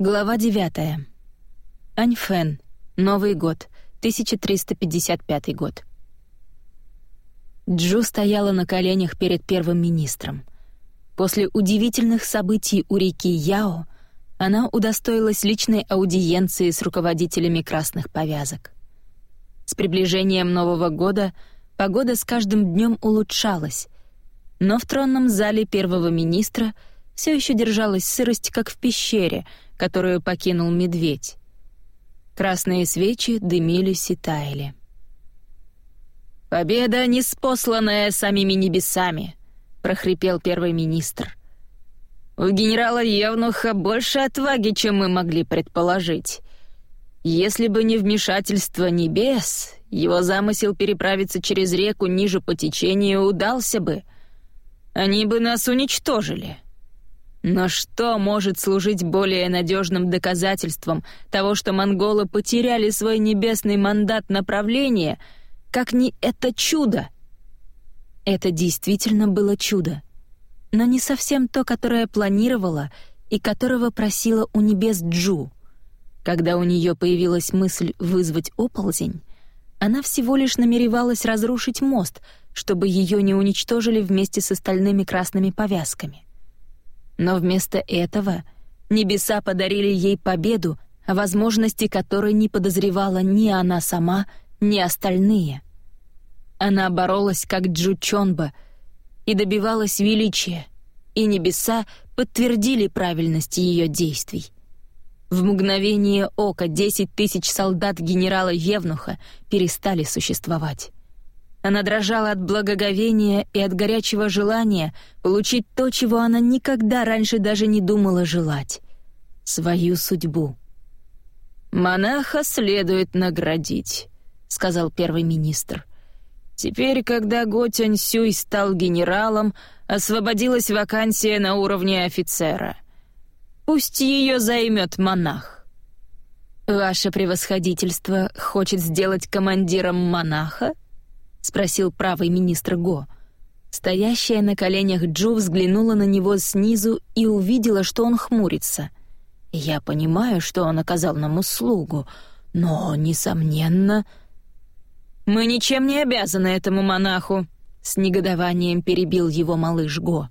Глава 9. Аньфэн. Новый год. 1355 год. Джу стояла на коленях перед первым министром. После удивительных событий у реки Яо она удостоилась личной аудиенции с руководителями красных повязок. С приближением Нового года погода с каждым днем улучшалась, но в тронном зале первого министра все еще держалась сырость, как в пещере — которую покинул медведь. Красные свечи дымились и таяли. «Победа, неспосланная самими небесами!» — прохрипел первый министр. «У генерала Евнуха больше отваги, чем мы могли предположить. Если бы не вмешательство небес, его замысел переправиться через реку ниже по течению удался бы. Они бы нас уничтожили». Но что может служить более надежным доказательством того, что монголы потеряли свой небесный мандат направления, как не это чудо? Это действительно было чудо. Но не совсем то, которое планировала и которого просила у небес Джу. Когда у нее появилась мысль вызвать оползень, она всего лишь намеревалась разрушить мост, чтобы ее не уничтожили вместе с остальными красными повязками. Но вместо этого небеса подарили ей победу, возможности которой не подозревала ни она сама, ни остальные. Она боролась как Джучонба и добивалась величия, и небеса подтвердили правильность ее действий. В мгновение ока десять тысяч солдат генерала Евнуха перестали существовать. Она дрожала от благоговения и от горячего желания получить то, чего она никогда раньше даже не думала желать — свою судьбу. «Монаха следует наградить», — сказал первый министр. «Теперь, когда Го Сюй стал генералом, освободилась вакансия на уровне офицера. Пусть ее займет монах». «Ваше превосходительство хочет сделать командиром монаха?» — спросил правый министр Го. Стоящая на коленях Джу взглянула на него снизу и увидела, что он хмурится. «Я понимаю, что он оказал нам услугу, но, несомненно...» «Мы ничем не обязаны этому монаху», — с негодованием перебил его малыш Го.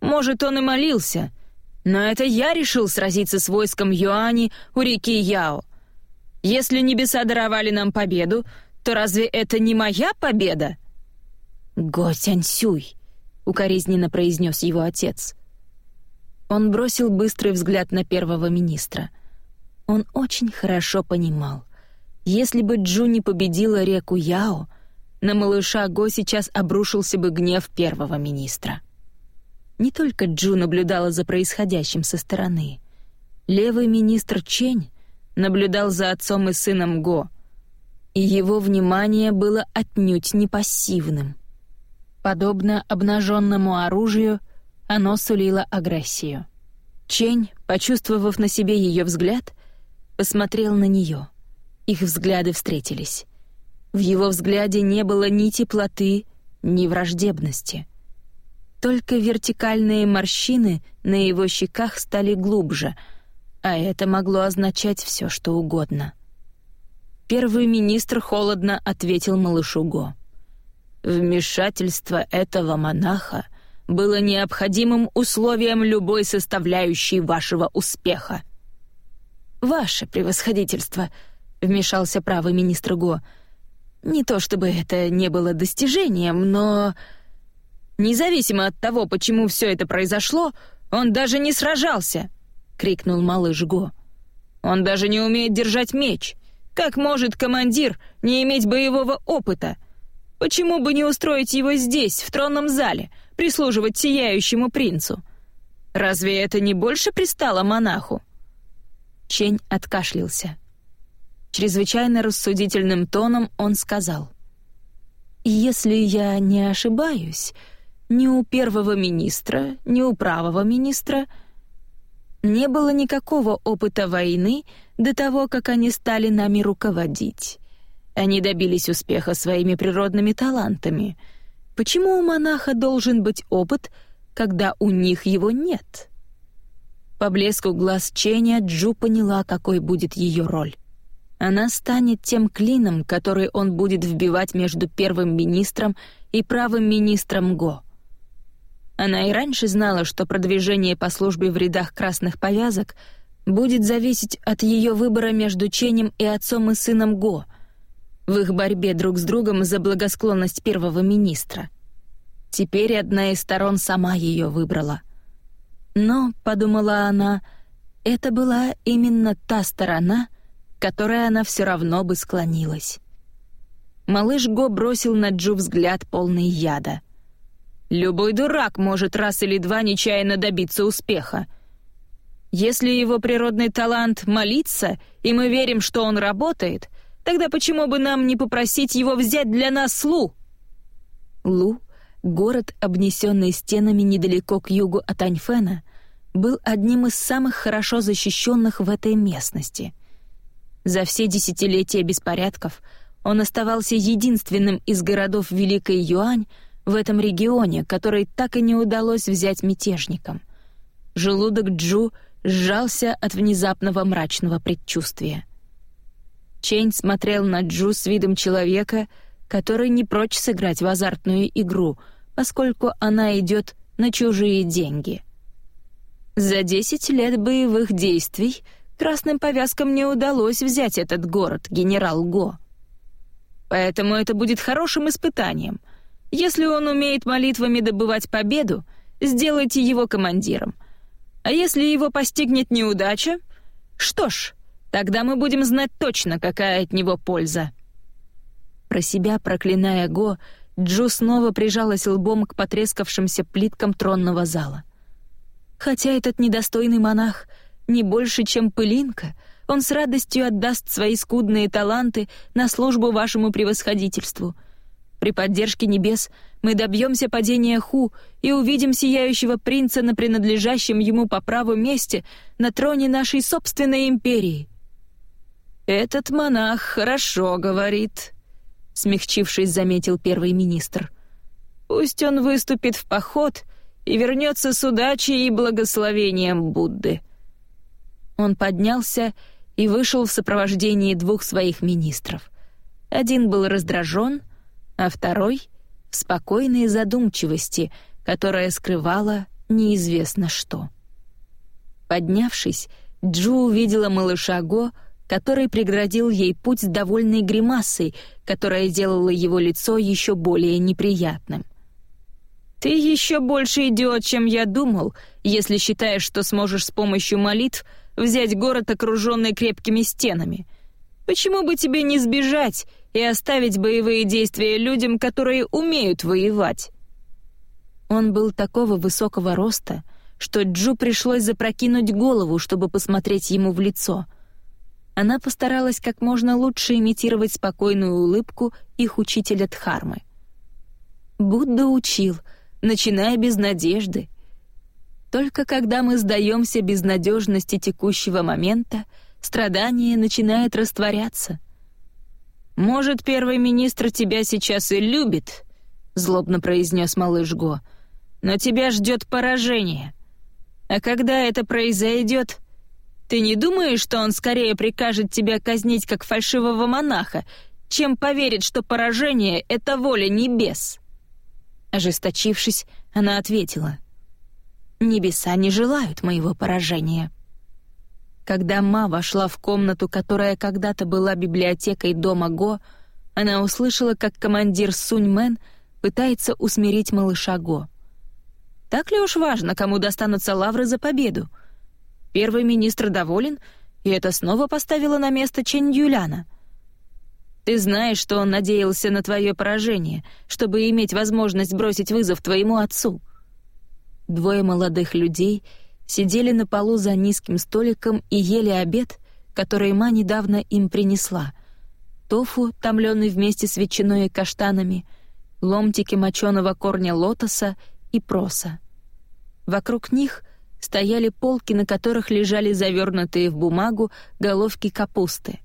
«Может, он и молился, но это я решил сразиться с войском Юани у реки Яо. Если небеса даровали нам победу, то разве это не моя победа?» «Го Сяньсюй», — укоризненно произнес его отец. Он бросил быстрый взгляд на первого министра. Он очень хорошо понимал. Если бы Джу не победила реку Яо, на малыша Го сейчас обрушился бы гнев первого министра. Не только Джу наблюдала за происходящим со стороны. Левый министр Чень наблюдал за отцом и сыном Го — и его внимание было отнюдь не пассивным. Подобно обнаженному оружию, оно сулило агрессию. Чень, почувствовав на себе ее взгляд, посмотрел на нее. Их взгляды встретились. В его взгляде не было ни теплоты, ни враждебности. Только вертикальные морщины на его щеках стали глубже, а это могло означать все, что угодно — Первый министр холодно ответил малышу Го. «Вмешательство этого монаха было необходимым условием любой составляющей вашего успеха». «Ваше превосходительство», — вмешался правый министр Го, — «не то чтобы это не было достижением, но...» «Независимо от того, почему все это произошло, он даже не сражался!» — крикнул малыш Го. «Он даже не умеет держать меч. Как может командир не иметь боевого опыта? Почему бы не устроить его здесь, в тронном зале, прислуживать сияющему принцу? Разве это не больше пристало монаху?» Чень откашлялся. Чрезвычайно рассудительным тоном он сказал. «Если я не ошибаюсь, ни у первого министра, ни у правого министра — не было никакого опыта войны до того, как они стали нами руководить. Они добились успеха своими природными талантами. Почему у монаха должен быть опыт, когда у них его нет? По блеску глаз Ченя Джу поняла, какой будет ее роль. Она станет тем клином, который он будет вбивать между первым министром и правым министром Го. Она и раньше знала, что продвижение по службе в рядах красных повязок будет зависеть от ее выбора между Ченем и отцом и сыном Го в их борьбе друг с другом за благосклонность первого министра. Теперь одна из сторон сама ее выбрала. Но, подумала она, это была именно та сторона, которой она все равно бы склонилась. Малыш Го бросил на Джу взгляд полный яда. «Любой дурак может раз или два нечаянно добиться успеха. Если его природный талант — молиться, и мы верим, что он работает, тогда почему бы нам не попросить его взять для нас Лу?» Лу город, обнесенный стенами недалеко к югу от Аньфена, был одним из самых хорошо защищенных в этой местности. За все десятилетия беспорядков он оставался единственным из городов Великой Юань в этом регионе, который так и не удалось взять мятежникам. Желудок Джу сжался от внезапного мрачного предчувствия. Чейн смотрел на Джу с видом человека — который не прочь сыграть в азартную игру, поскольку она идет на чужие деньги. За 10 лет боевых действий красным повязкам не удалось взять этот город, генерал Го. Поэтому это будет хорошим испытанием. Если он умеет молитвами добывать победу, сделайте его командиром. А если его постигнет неудача, что ж, тогда мы будем знать точно, какая от него польза. Про себя проклиная Го, Джу снова прижалась лбом к потрескавшимся плиткам тронного зала. Хотя этот недостойный монах не больше, чем пылинка, он с радостью отдаст свои скудные таланты на службу вашему превосходительству. При поддержке небес мы добьемся падения Ху и увидим сияющего принца на принадлежащем ему по праву месте на троне нашей собственной империи. «Этот монах хорошо говорит», смягчившись, заметил первый министр. Пусть он выступит в поход и вернется с удачей и благословением Будды. Он поднялся и вышел в сопровождении двух своих министров. Один был раздражен, а второй — в спокойной задумчивости, которая скрывала неизвестно что. Поднявшись, Джу увидела малыша Го, который преградил ей путь с довольной гримасой, которая делала его лицо еще более неприятным. «Ты еще больше идиот, чем я думал, если считаешь, что сможешь с помощью молитв взять город, окруженный крепкими стенами. Почему бы тебе не сбежать и оставить боевые действия людям, которые умеют воевать?» Он был такого высокого роста, что Джу пришлось запрокинуть голову, чтобы посмотреть ему в лицо — она постаралась как можно лучше имитировать спокойную улыбку их учителя Дхармы. Будда учил, начиная без надежды. Только когда мы сдаемся безнадежности текущего момента, страдание начинает растворяться. «Может, первый министр тебя сейчас и любит», — злобно произнес малыш Го, «но тебя ждет поражение. А когда это произойдет, ты не думаешь, что он скорее прикажет тебя казнить как фальшивого монаха, чем поверит, что поражение — это воля небес?» Ожесточившись, она ответила. «Небеса не желают моего поражения». Когда Ма вошла в комнату, которая когда-то была библиотекой дома Го, она услышала, как командир Сунь Мэн пытается усмирить малыша Го. Так ли уж важно, кому достанутся лавры за победу? Первый министр доволен, и это снова поставило на место Чэнь Юляна. Ты знаешь, что он надеялся на твое поражение, чтобы иметь возможность бросить вызов твоему отцу. Двое молодых людей сидели на полу за низким столиком и ели обед, который Ма недавно им принесла. Тофу, томленный вместе с ветчиной и каштанами, ломтики моченого корня лотоса и проса. Вокруг них стояли полки, на которых лежали завернутые в бумагу головки капусты.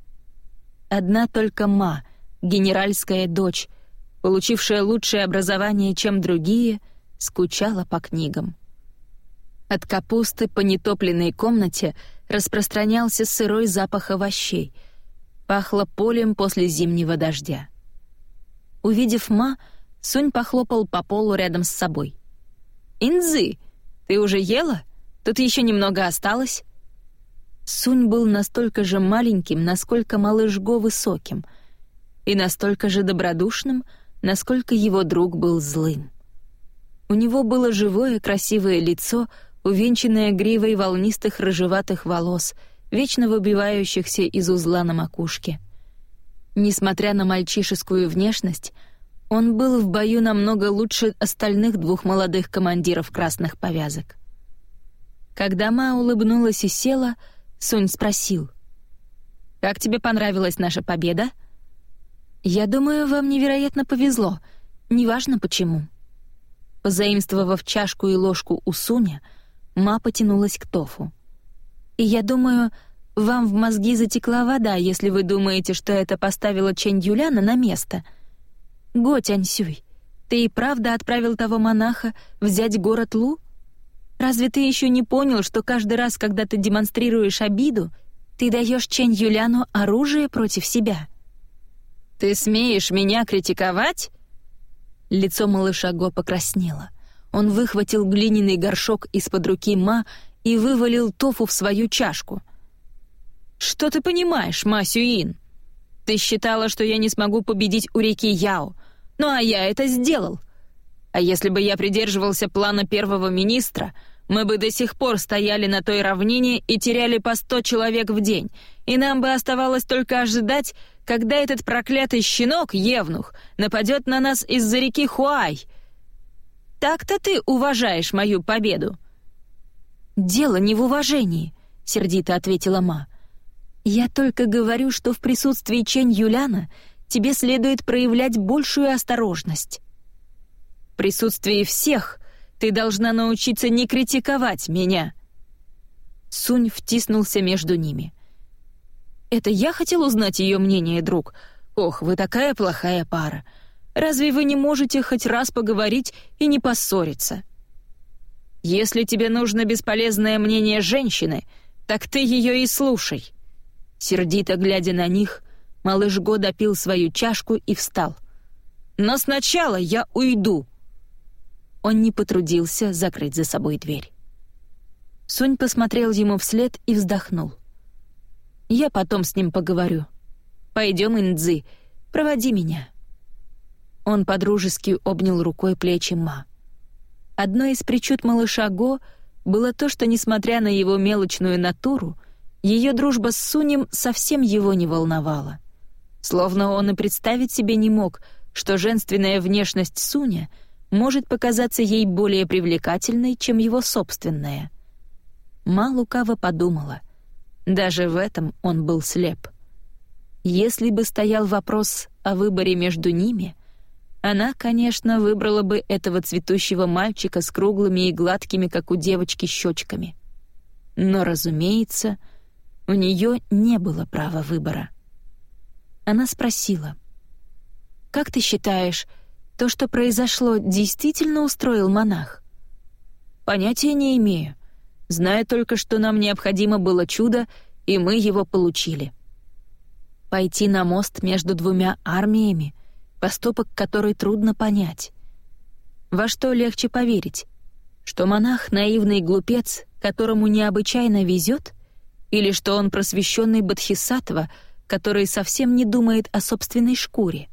Одна только Ма, генеральская дочь, получившая лучшее образование, чем другие, скучала по книгам. От капусты по нетопленной комнате распространялся сырой запах овощей. Пахло полем после зимнего дождя. Увидев Ма, Сунь похлопал по полу рядом с собой. «Инзы, ты уже ела? Тут еще немного осталось?» Сунь был настолько же маленьким, насколько малыш Го высоким, и настолько же добродушным, насколько его друг был злым. У него было живое красивое лицо, увенчанное гривой волнистых рыжеватых волос, вечно выбивающихся из узла на макушке. Несмотря на мальчишескую внешность, он был в бою намного лучше остальных двух молодых командиров красных повязок. Когда Ма улыбнулась и села, Сунь спросил. «Как тебе понравилась наша победа?» «Я думаю, вам невероятно повезло. Неважно почему». Позаимствовав чашку и ложку у Суня, Ма потянулась к Тофу. «И я думаю, вам в мозги затекла вода, если вы думаете, что это поставило Чэнь Юляна на место. Го Тяньсюй, ты и правда отправил того монаха взять город Лу? Разве ты еще не понял, что каждый раз, когда ты демонстрируешь обиду, ты даешь Чэнь Юляну оружие против себя?» «Ты смеешь меня критиковать?» Лицо малыша Го покраснело. Он выхватил глиняный горшок из-под руки Ма и вывалил тофу в свою чашку. «Что ты понимаешь, Ма Сюин? Ты считала, что я не смогу победить у реки Яо, ну а я это сделал. А если бы я придерживался плана первого министра, мы бы до сих пор стояли на той равнине и теряли по сто человек в день, и нам бы оставалось только ожидать, когда этот проклятый щенок, Евнух, нападет на нас из-за реки Хуай, так-то ты уважаешь мою победу». «Дело не в уважении», — сердито ответила Ма. «Я только говорю, что в присутствии Чэнь Юляна тебе следует проявлять большую осторожность. В присутствии всех ты должна научиться не критиковать меня». Сунь втиснулся между ними. «Это я хотел узнать ее мнение, друг. Ох, вы такая плохая пара. Разве вы не можете хоть раз поговорить и не поссориться? Если тебе нужно бесполезное мнение женщины, так ты ее и слушай. Сердито глядя на них, малыш Го допил свою чашку и встал. Но сначала я уйду. Он не потрудился закрыть за собой дверь. Сунь посмотрел ему вслед и вздохнул. «Я потом с ним поговорю. Пойдем, Индзи, проводи меня». Он подружески обнял рукой плечи Ма. Одной из причуд малыша Го было то, что, несмотря на его мелочную натуру, ее дружба с Сунем совсем его не волновала. Словно он и представить себе не мог, что женственная внешность Суня может показаться ей более привлекательной, чем его собственная. Ма лукаво подумала. Даже в этом он был слеп. Если бы стоял вопрос о выборе между ними — она, конечно, выбрала бы этого цветущего мальчика с круглыми и гладкими, как у девочки, щечками. Но, разумеется, у нее не было права выбора. Она спросила, «Как ты считаешь, то, что произошло, действительно устроил монах?» «Понятия не имею. Знаю только, что нам необходимо было чудо, и мы его получили». Пойти на мост между двумя армиями — поступок, который трудно понять. Во что легче поверить? Что монах — наивный глупец, которому необычайно везет, или что он просвещенный бодхисаттва, который совсем не думает о собственной шкуре?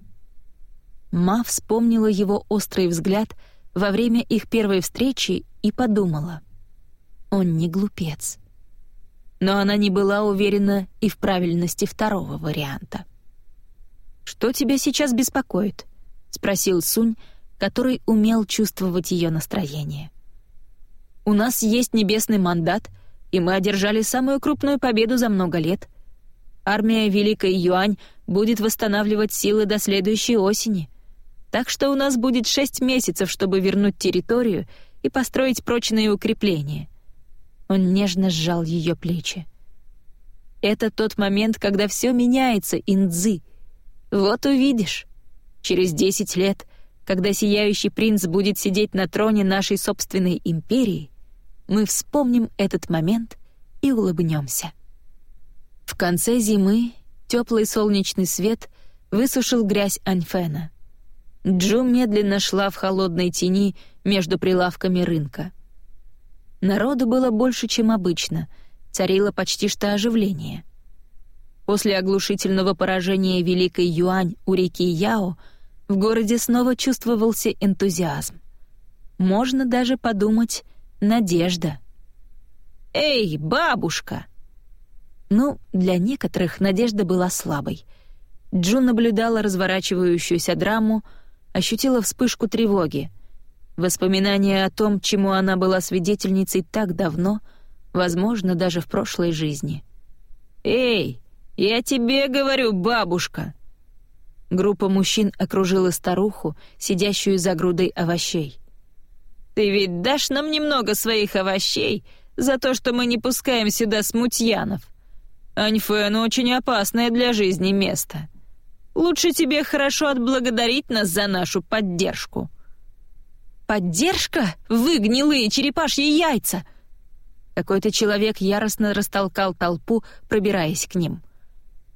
Ма вспомнила его острый взгляд во время их первой встречи и подумала. Он не глупец. Но она не была уверена и в правильности второго варианта. «Что тебя сейчас беспокоит?» — спросил Сунь, который умел чувствовать ее настроение. «У нас есть небесный мандат, и мы одержали самую крупную победу за много лет. Армия Великой Юань будет восстанавливать силы до следующей осени, так что у нас будет шесть месяцев, чтобы вернуть территорию и построить прочные укрепления». Он нежно сжал ее плечи. «Это тот момент, когда все меняется, Индзы», вот увидишь. Через десять лет, когда сияющий принц будет сидеть на троне нашей собственной империи, мы вспомним этот момент и улыбнемся. В конце зимы теплый солнечный свет высушил грязь Аньфена. Джу медленно шла в холодной тени между прилавками рынка. Народу было больше, чем обычно, царило почти что оживление. После оглушительного поражения Великой Юань у реки Яо в городе снова чувствовался энтузиазм. Можно даже подумать «надежда». «Эй, бабушка!» Ну, для некоторых надежда была слабой. Джун наблюдала разворачивающуюся драму, ощутила вспышку тревоги. Воспоминания о том, чему она была свидетельницей так давно, возможно, даже в прошлой жизни. «Эй, я тебе говорю, бабушка!» Группа мужчин окружила старуху, сидящую за грудой овощей. «Ты ведь дашь нам немного своих овощей за то, что мы не пускаем сюда смутьянов? Аньфэн очень опасное для жизни место. Лучше тебе хорошо отблагодарить нас за нашу поддержку». «Поддержка? Вы, гнилые черепашьи яйца!» Какой-то человек яростно растолкал толпу, пробираясь к ним.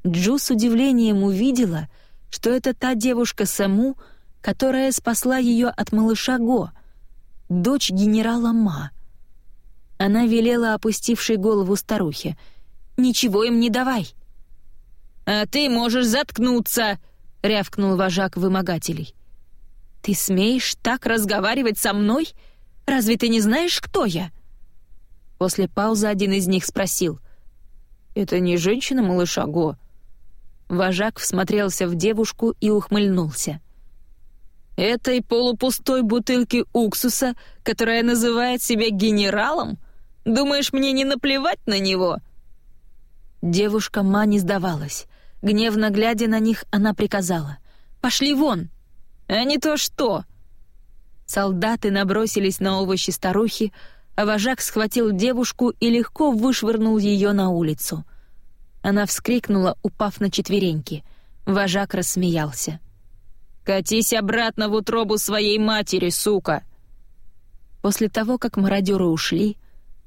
Джу с удивлением увидела, что это та девушка Саму, которая спасла ее от малыша Го, дочь генерала Ма. Она велела опустившей голову старухе. «Ничего им не давай!» «А ты можешь заткнуться!» — рявкнул вожак вымогателей. «Ты смеешь так разговаривать со мной? Разве ты не знаешь, кто я?» После паузы один из них спросил. «Это не женщина малыша Го?» Вожак всмотрелся в девушку и ухмыльнулся. «Этой полупустой бутылки уксуса, которая называет себя генералом? Думаешь, мне не наплевать на него?» Девушка Ма не сдавалась. Гневно глядя на них, она приказала. «Пошли вон!» «А не то что!» Солдаты набросились на овощи старухи, а вожак схватил девушку и легко вышвырнул ее на улицу. Она вскрикнула, упав на четвереньки. Вожак рассмеялся. «Катись обратно в утробу своей матери, сука!» После того, как мародеры ушли,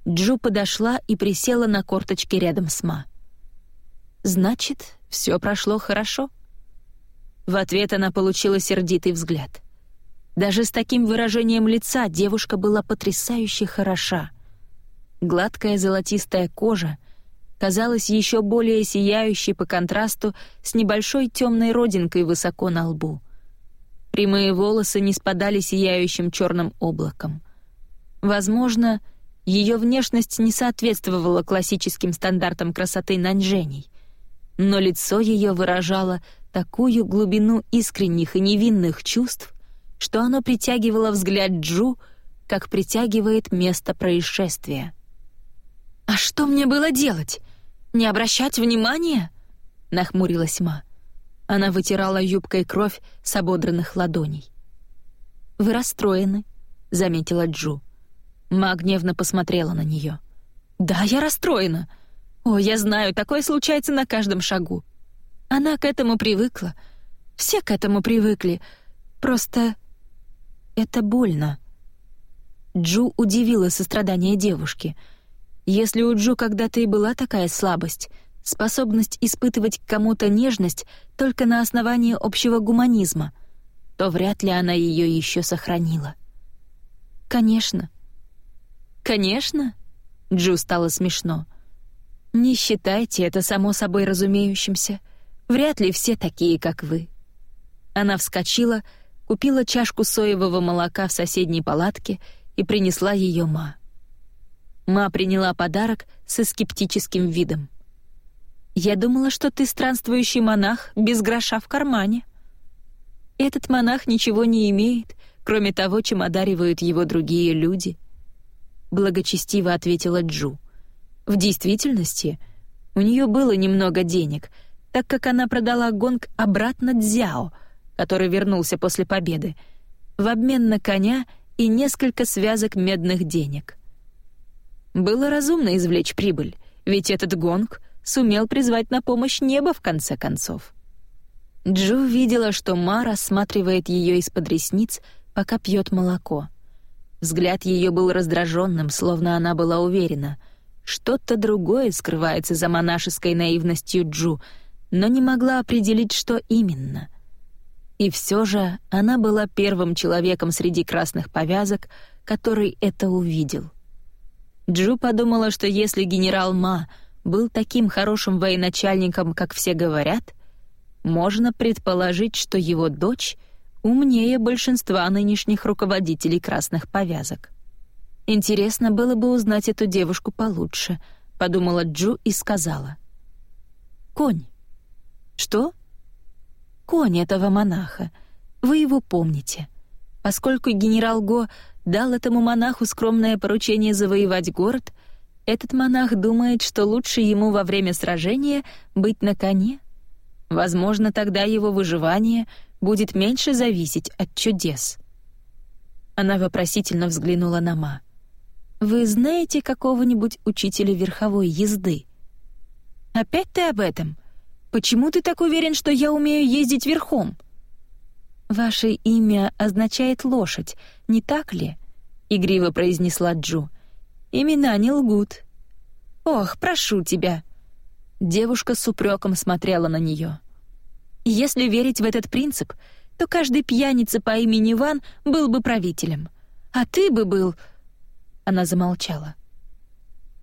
Джу подошла и присела на корточки рядом с Ма. «Значит, все прошло хорошо?» В ответ она получила сердитый взгляд. Даже с таким выражением лица девушка была потрясающе хороша. Гладкая золотистая кожа казалась еще более сияющей по контрасту с небольшой темной родинкой высоко на лбу. Прямые волосы не спадали сияющим черным облаком. Возможно, ее внешность не соответствовала классическим стандартам красоты наньженей, но лицо ее выражало такую глубину искренних и невинных чувств, что оно притягивало взгляд Джу, как притягивает место происшествия. «А что мне было делать? Не обращать внимания?» — нахмурилась Ма. Она вытирала юбкой кровь с ободранных ладоней. «Вы расстроены», — заметила Джу. Ма гневно посмотрела на нее. «Да, я расстроена. О, я знаю, такое случается на каждом шагу. Она к этому привыкла. Все к этому привыкли. Просто это больно. Джу удивила сострадание девушки. Если у Джу когда-то и была такая слабость, способность испытывать к кому-то нежность только на основании общего гуманизма, то вряд ли она ее еще сохранила. «Конечно». «Конечно?» — Джу стало смешно. «Не считайте это само собой разумеющимся. Вряд ли все такие, как вы». Она вскочила, купила чашку соевого молока в соседней палатке и принесла ее Ма. Ма приняла подарок со скептическим видом. «Я думала, что ты странствующий монах без гроша в кармане». «Этот монах ничего не имеет, кроме того, чем одаривают его другие люди», — благочестиво ответила Джу. «В действительности, у нее было немного денег — так как она продала гонг обратно Дзяо, который вернулся после победы, в обмен на коня и несколько связок медных денег. Было разумно извлечь прибыль, ведь этот гонг сумел призвать на помощь небо в конце концов. Джу видела, что Ма рассматривает ее из-под ресниц, пока пьет молоко. Взгляд ее был раздраженным, словно она была уверена. Что-то другое скрывается за монашеской наивностью Джу, но не могла определить, что именно. И все же она была первым человеком среди красных повязок, который это увидел. Джу подумала, что если генерал Ма был таким хорошим военачальником, как все говорят, можно предположить, что его дочь — умнее большинства нынешних руководителей красных повязок. Интересно было бы узнать эту девушку получше, подумала Джу и сказала. Конь. Что? Конь этого монаха. Вы его помните. Поскольку генерал Го дал этому монаху скромное поручение завоевать город, этот монах думает, что лучше ему во время сражения быть на коне. Возможно, тогда его выживание — будет меньше зависеть от чудес. Она вопросительно взглянула на Ма. «Вы знаете какого-нибудь учителя верховой езды?» «Опять ты об этом? Почему ты так уверен, что я умею ездить верхом?» «Ваше имя означает лошадь, не так ли?» — игриво произнесла Джу. «Имена не лгут». «Ох, прошу тебя!» Девушка с упреком смотрела на нее. Если верить в этот принцип, то каждый пьяница по имени Ван был бы правителем. А ты бы был...» Она замолчала.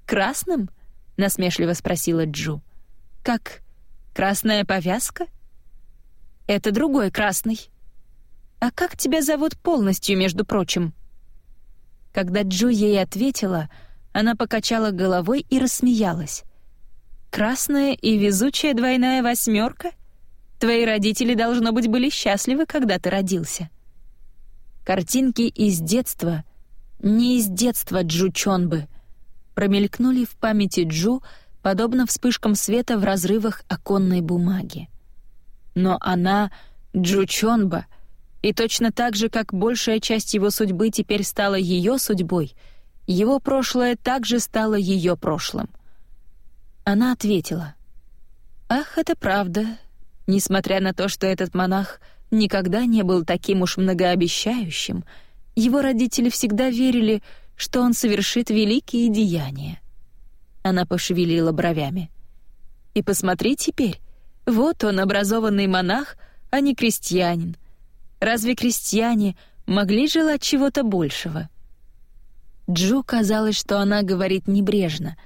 «Красным?» — насмешливо спросила Джу. «Как красная повязка?» «Это другой красный». «А как тебя зовут полностью, между прочим?» Когда Джу ей ответила, она покачала головой и рассмеялась. «Красная и везучая двойная восьмерка? Твои родители, должно быть, были счастливы, когда ты родился. Картинки из детства, не из детства Джу Чонбы, промелькнули в памяти Джу, подобно вспышкам света в разрывах оконной бумаги. Но она Джу Чонба, и точно так же, как большая часть его судьбы теперь стала ее судьбой, его прошлое также стало ее прошлым. Она ответила: "Ах, это правда. Несмотря на то, что этот монах никогда не был таким уж многообещающим, его родители всегда верили, что он совершит великие деяния. Она пошевелила бровями. И посмотри теперь, вот он образованный монах, а не крестьянин. Разве крестьяне могли желать чего-то большего? Джо казалось, что она говорит небрежно,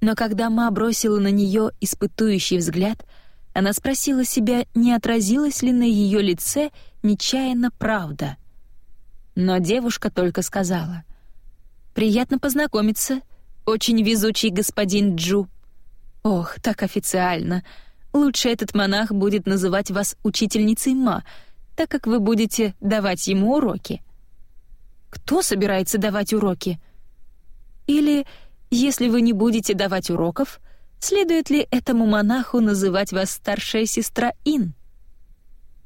но когда Ма бросила на нее испытующий взгляд — она спросила себя, не отразилась ли на ее лице нечаянно правда. Но девушка только сказала. «Приятно познакомиться, очень везучий господин Джу». «Ох, так официально. Лучше этот монах будет называть вас учительницей Ма, так как вы будете давать ему уроки». «Кто собирается давать уроки?» «Или, если вы не будете давать уроков, — Следует ли этому монаху называть вас старшая сестра Ин?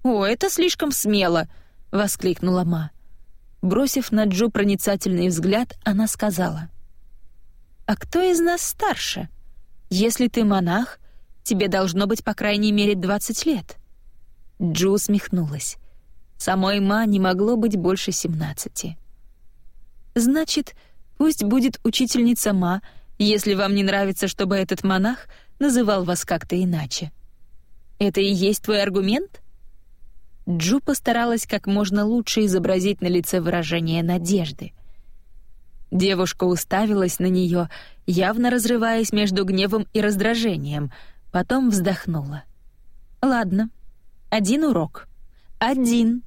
«О, это слишком смело!» — воскликнула Ма. Бросив на Джо проницательный взгляд, она сказала. «А кто из нас старше? Если ты монах, тебе должно быть по крайней мере 20 лет». Джо усмехнулась. Самой Ма не могло быть больше 17. «Значит, пусть будет учительница Ма — если вам не нравится, чтобы этот монах называл вас как-то иначе. Это и есть твой аргумент? Джу постаралась как можно лучше изобразить на лице выражение надежды. Девушка уставилась на нее, явно разрываясь между гневом и раздражением, потом вздохнула. «Ладно, один урок. Один.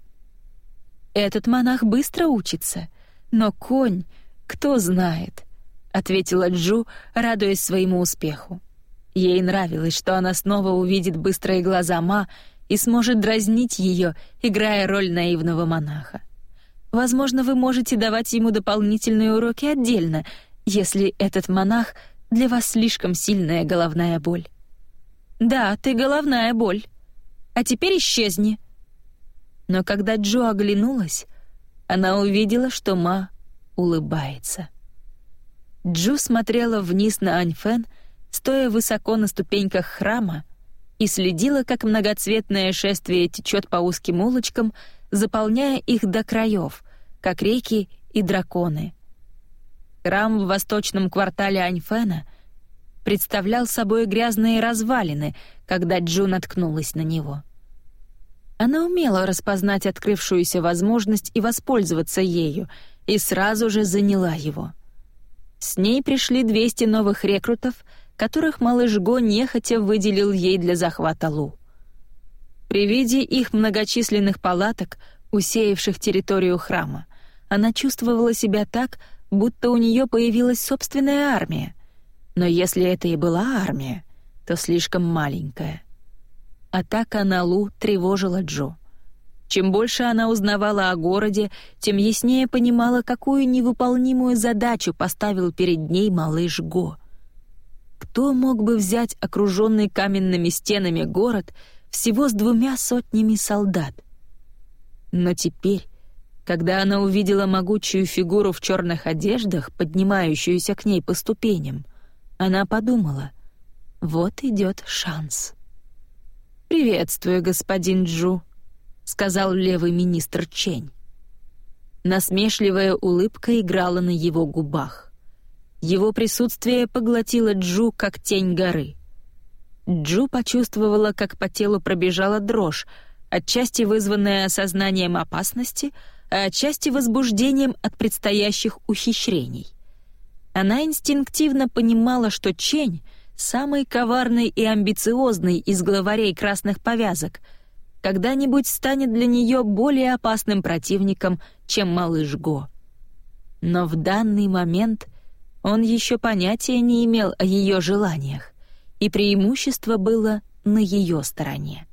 Этот монах быстро учится, но конь, кто знает, — ответила Джу, радуясь своему успеху. Ей нравилось, что она снова увидит быстрые глаза Ма и сможет дразнить ее, играя роль наивного монаха. Возможно, вы можете давать ему дополнительные уроки отдельно, если этот монах для вас слишком сильная головная боль. Да, ты головная боль. А теперь исчезни. Но когда Джо оглянулась, она увидела, что Ма улыбается. Джу смотрела вниз на Аньфен, стоя высоко на ступеньках храма, и следила, как многоцветное шествие течет по узким улочкам, заполняя их до краев, как реки и драконы. Храм в восточном квартале Аньфена представлял собой грязные развалины, когда Джу наткнулась на него. Она умела распознать открывшуюся возможность и воспользоваться ею, и сразу же заняла его. С ней пришли 200 новых рекрутов, которых малыш Го нехотя выделил ей для захвата Лу. При виде их многочисленных палаток, усеявших территорию храма, она чувствовала себя так, будто у нее появилась собственная армия. Но если это и была армия, то слишком маленькая. Атака на Лу тревожила Джо. Чем больше она узнавала о городе, тем яснее понимала, какую невыполнимую задачу поставил перед ней малыш Го. Кто мог бы взять окруженный каменными стенами город всего с двумя сотнями солдат? Но теперь, когда она увидела могучую фигуру в черных одеждах, поднимающуюся к ней по ступеням, она подумала, вот идет шанс. «Приветствую, господин Джу», — сказал левый министр Чень. Насмешливая улыбка играла на его губах. Его присутствие поглотило Джу, как тень горы. Джу почувствовала, как по телу пробежала дрожь, отчасти вызванная осознанием опасности, а отчасти возбуждением от предстоящих ухищрений. Она инстинктивно понимала, что Чень — самый коварный и амбициозный из главарей красных повязок, когда-нибудь станет для нее более опасным противником, чем малыш Го. Но в данный момент он еще понятия не имел о ее желаниях, и преимущество было на ее стороне.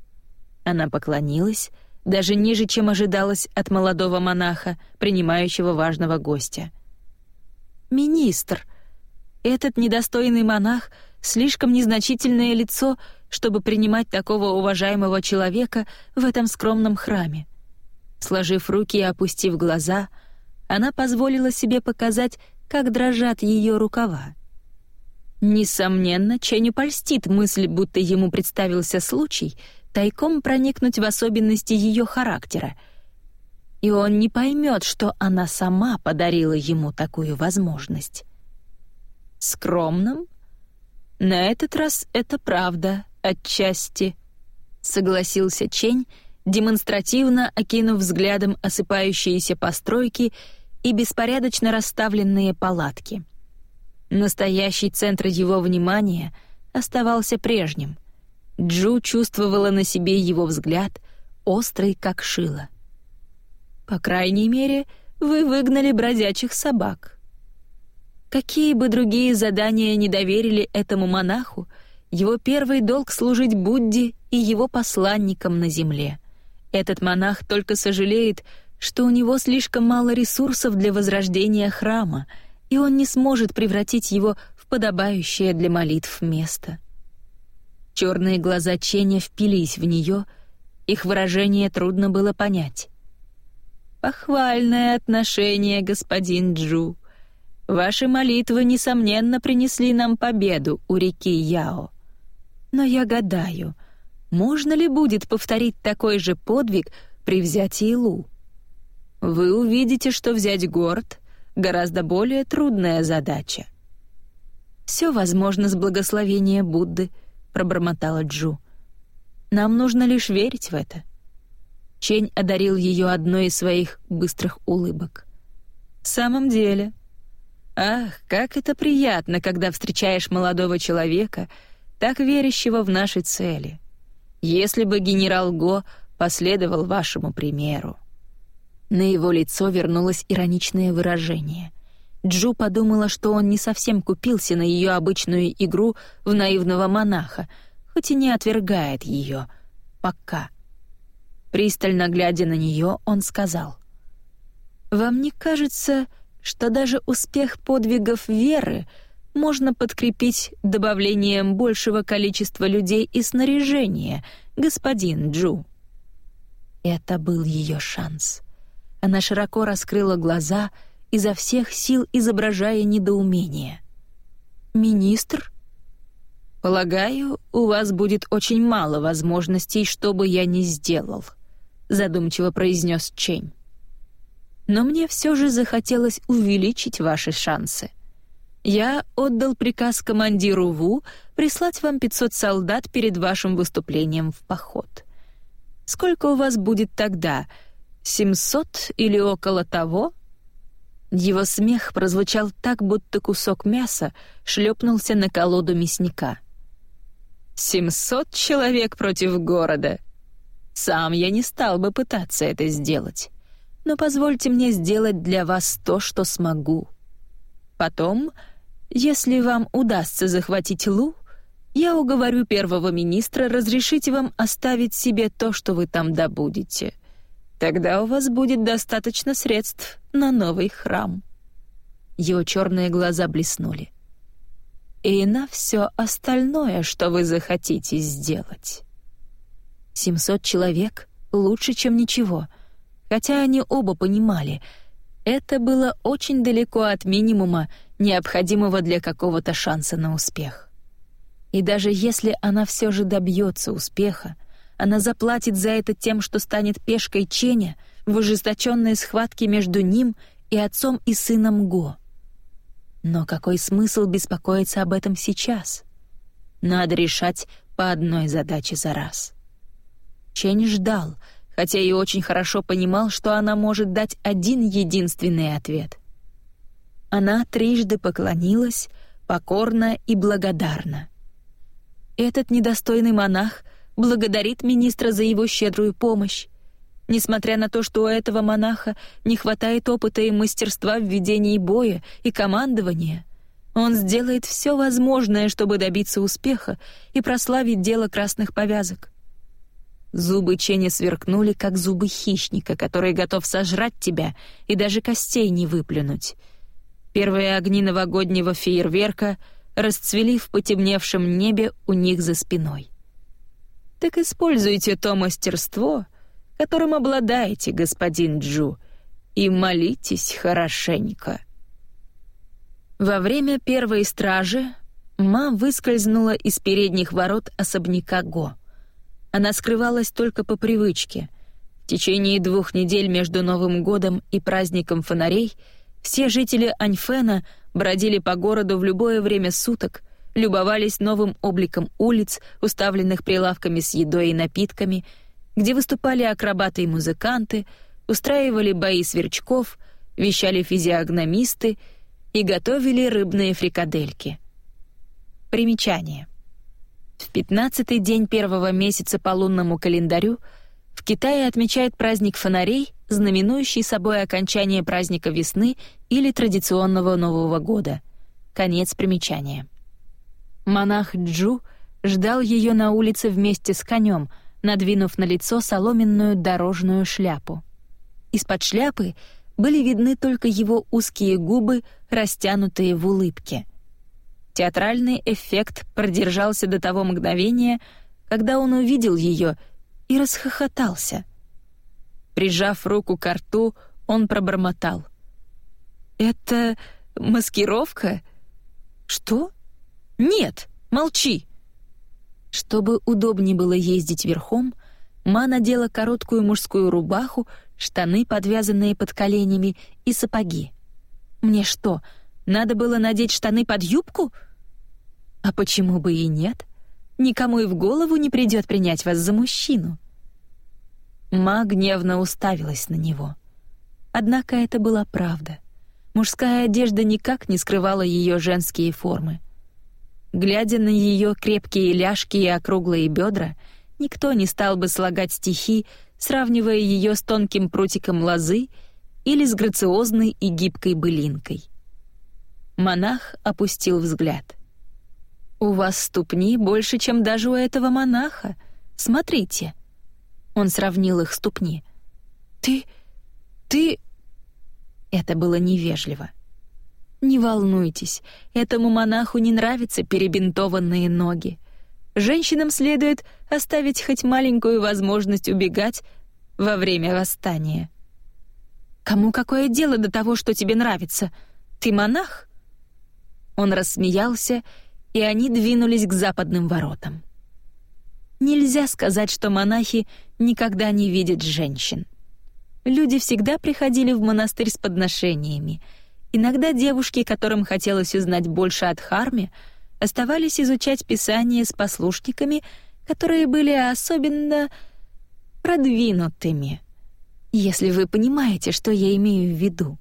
Она поклонилась, даже ниже, чем ожидалось от молодого монаха, принимающего важного гостя. «Министр!» Этот недостойный монах — слишком незначительное лицо, чтобы принимать такого уважаемого человека в этом скромном храме. Сложив руки и опустив глаза, она позволила себе показать, как дрожат ее рукава. Несомненно, Ченю польстит мысль, будто ему представился случай тайком проникнуть в особенности ее характера, и он не поймет, что она сама подарила ему такую возможность. Скромным? На этот раз это правда, отчасти, согласился Чень, демонстративно окинув взглядом осыпающиеся постройки и беспорядочно расставленные палатки. Настоящий центр его внимания оставался прежним. Джу чувствовала на себе его взгляд, острый как шило. По крайней мере, вы выгнали бродячих собак. Какие бы другие задания не доверили этому монаху, его первый долг — служить Будде и его посланникам на земле. Этот монах только сожалеет, что у него слишком мало ресурсов для возрождения храма, и он не сможет превратить его в подобающее для молитв место. Черные глаза Ченя впились в нее, их выражение трудно было понять. «Похвальное отношение, господин Джу. Ваши молитвы, несомненно, принесли нам победу у реки Яо. Но я гадаю, можно ли будет повторить такой же подвиг при взятии Лу? Вы увидите, что взять город — гораздо более трудная задача». «Все возможно с благословения Будды», — пробормотала Джу. «Нам нужно лишь верить в это». Чень одарил ее одной из своих быстрых улыбок. «В самом деле. Ах, как это приятно, когда встречаешь молодого человека, так верящего в наши цели. Если бы генерал Го последовал вашему примеру». На его лицо вернулось ироничное выражение. Джу подумала, что он не совсем купился на ее обычную игру в наивного монаха, хоть и не отвергает ее. Пока. Пристально глядя на нее, он сказал. «Вам не кажется, что даже успех подвигов веры можно подкрепить добавлением большего количества людей и снаряжения, господин Джу?» Это был ее шанс. Она широко раскрыла глаза, изо всех сил изображая недоумение. «Министр?» «Полагаю, у вас будет очень мало возможностей, что бы я ни сделал», — задумчиво произнес Чень. но мне все же захотелось увеличить ваши шансы. Я отдал приказ командиру ВУ прислать вам 500 солдат перед вашим выступлением в поход. Сколько у вас будет тогда? 700 или около того? Его смех прозвучал так, будто кусок мяса шлепнулся на колоду мясника. «Семьсот человек против города. Сам я не стал бы пытаться это сделать. Но позвольте мне сделать для вас то, что смогу. Потом, если вам удастся захватить Лу, я уговорю первого министра разрешить вам оставить себе то, что вы там добудете. Тогда у вас будет достаточно средств на новый храм». Его черные глаза блеснули. «И на все остальное, что вы захотите сделать». Семьсот человек лучше, чем ничего, хотя они оба понимали, это было очень далеко от минимума, необходимого для какого-то шанса на успех. И даже если она все же добьется успеха, она заплатит за это тем, что станет пешкой Ченя в ожесточенной схватке между ним и отцом и сыном Го. Но какой смысл беспокоиться об этом сейчас? Надо решать по одной задаче за раз. Чень ждал, хотя и очень хорошо понимал, что она может дать один единственный ответ. Она трижды поклонилась, покорно и благодарна. Этот недостойный монах благодарит министра за его щедрую помощь. Несмотря на то, что у этого монаха не хватает опыта и мастерства в ведении боя и командования, он сделает все возможное, чтобы добиться успеха и прославить дело красных повязок. Зубы Ченни сверкнули, как зубы хищника, который готов сожрать тебя и даже костей не выплюнуть. Первые огни новогоднего фейерверка расцвели в потемневшем небе у них за спиной. Так используйте то мастерство, которым обладаете, господин Джу, и молитесь хорошенько. Во время первой стражи Ма выскользнула из передних ворот особняка Го. Она скрывалась только по привычке. В течение двух недель между Новым годом и праздником фонарей все жители Аньфена бродили по городу в любое время суток, любовались новым обликом улиц, уставленных прилавками с едой и напитками, где выступали акробаты и музыканты, устраивали бои сверчков, вещали физиогномисты и готовили рыбные фрикадельки. Примечание. В пятнадцатый день первого месяца по лунному календарю в Китае отмечают праздник фонарей, знаменующий собой окончание праздника весны или традиционного Нового года. Конец примечания. Монах Джу ждал ее на улице вместе с конем, надвинув на лицо соломенную дорожную шляпу. Из-под шляпы были видны только его узкие губы, растянутые в улыбке. Театральный эффект продержался до того мгновения, когда он увидел ее и расхохотался. Прижав руку к рту, он пробормотал. «Это маскировка? Что?» «Нет, молчи!» Чтобы удобнее было ездить верхом, Ма надела короткую мужскую рубаху, штаны, подвязанные под коленями, и сапоги. «Мне что, надо было надеть штаны под юбку?» «А почему бы и нет? Никому и в голову не придет принять вас за мужчину». Ма гневно уставилась на него. Однако это была правда. Мужская одежда никак не скрывала ее женские формы. Глядя на ее крепкие ляжки и округлые бедра, никто не стал бы слагать стихи, сравнивая ее с тонким прутиком лозы или с грациозной и гибкой былинкой. Монах опустил взгляд. «У вас ступни больше, чем даже у этого монаха. Смотрите». Он сравнил их ступни. «Ты... ты...» Это было невежливо. Не волнуйтесь, этому монаху не нравятся перебинтованные ноги. Женщинам следует оставить хоть маленькую возможность убегать во время восстания. Кому какое дело до того, что тебе нравится? Ты монах? Он рассмеялся, и они двинулись к западным воротам. Нельзя сказать, что монахи никогда не видят женщин. люди всегда приходили в монастырь с подношениями. Иногда девушки, которым хотелось узнать больше от Харми, оставались изучать писание с послушниками, которые были особенно продвинутыми. Если вы понимаете, что я имею в виду.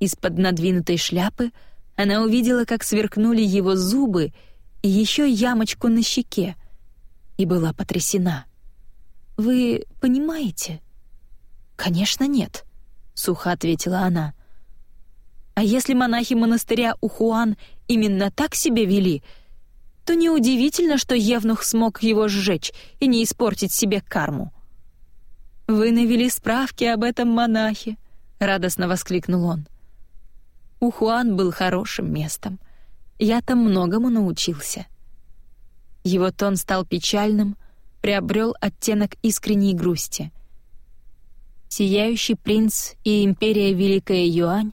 Из-под надвинутой шляпы она увидела, как сверкнули его зубы и еще ямочку на щеке, и была потрясена. «Вы понимаете?» «Конечно, нет», — сухо ответила она. «А если монахи монастыря Ухуан именно так себя вели, то неудивительно, что Евнух смог его сжечь и не испортить себе карму». «Вы навели справки об этом монахе», — радостно воскликнул он. Ухуан был хорошим местом. Я там многому научился. Его тон стал печальным, приобрел оттенок искренней грусти. Сияющий принц и империя Великая Юань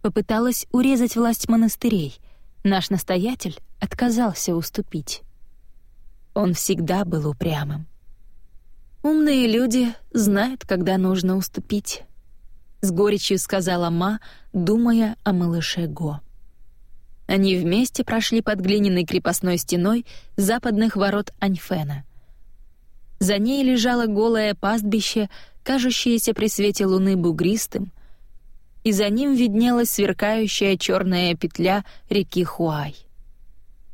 попыталась урезать власть монастырей. Наш настоятель отказался уступить. Он всегда был упрямым. Умные люди знают, когда нужно уступить с горечью сказала Ма, думая о малыше Го. Они вместе прошли под глиняной крепостной стеной западных ворот Аньфена. За ней лежало голое пастбище, кажущееся при свете луны бугристым, и за ним виднелась сверкающая черная петля реки Хуай.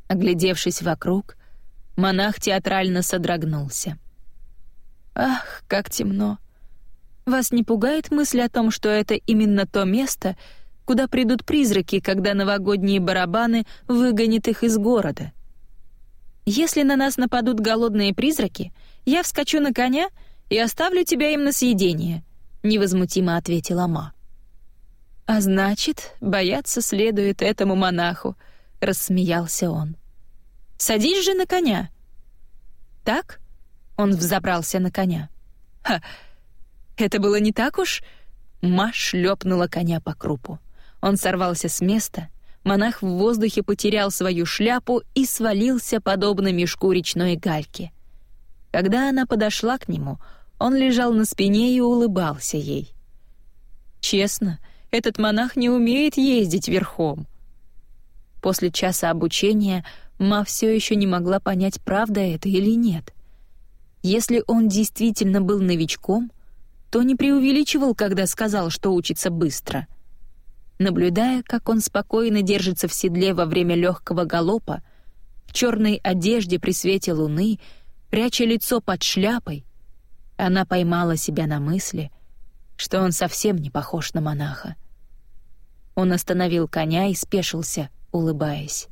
Оглядевшись вокруг, монах театрально содрогнулся. «Ах, как темно!» Вас не пугает мысль о том, что это именно то место, куда придут призраки, когда новогодние барабаны выгонят их из города? Если на нас нападут голодные призраки, я вскочу на коня и оставлю тебя им на съедение, невозмутимо ответила Ма. А значит, бояться следует этому монаху, рассмеялся он. Садись же на коня. Так? Он взобрался на коня. Ха, это было не так уж... Ма шлепнула коня по крупу. Он сорвался с места, монах в воздухе потерял свою шляпу и свалился, подобно мешку речной гальки. Когда она подошла к нему, он лежал на спине и улыбался ей. Честно, этот монах не умеет ездить верхом. После часа обучения Ма все еще не могла понять, правда это или нет. Если он действительно был новичком, то не преувеличивал, когда сказал, что учится быстро. Наблюдая, как он спокойно держится в седле во время легкого галопа, в черной одежде при свете луны, пряча лицо под шляпой, она поймала себя на мысли, что он совсем не похож на монаха. Он остановил коня и спешился, улыбаясь.